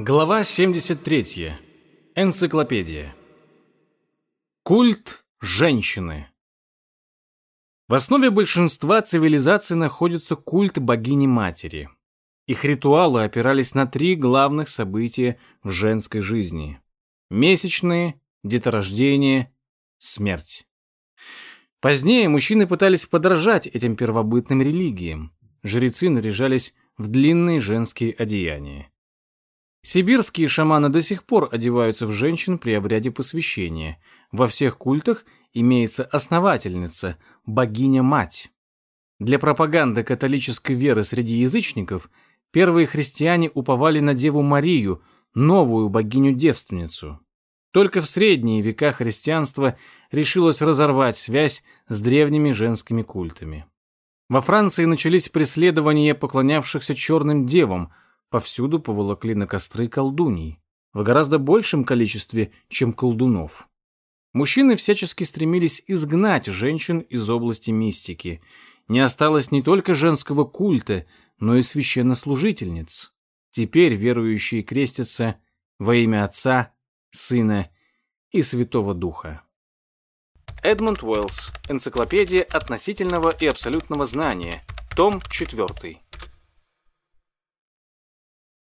Глава 73. Энциклопедия. Культ женщины. В основе большинства цивилизаций находится культ богини-матери. Их ритуалы опирались на три главных события в женской жизни. Месячные, деторождение, смерть. Позднее мужчины пытались подражать этим первобытным религиям. Жрецы наряжались в длинные женские одеяния. Сибирские шаманы до сих пор одеваются в женщин при обряде посвящения. Во всех культах имеется основательница, богиня-мать. Для пропаганды католической веры среди язычников первые христиане уповали на Деву Марию, новую богиню-девственницу. Только в средние века христианство решилось разорвать связь с древними женскими культами. Во Франции начались преследования поклонявшихся черным девам – повсюду поволокли на костры колдуний, в гораздо большем количестве, чем колдунов. Мужчины всячески стремились изгнать женщин из области мистики. Не осталось не только женского культа, но и священнослужительниц. Теперь верующие крестятся во имя Отца, Сына и Святого Духа. Эдмунд Уэллс. Энциклопедия относительного и абсолютного знания. Том 4.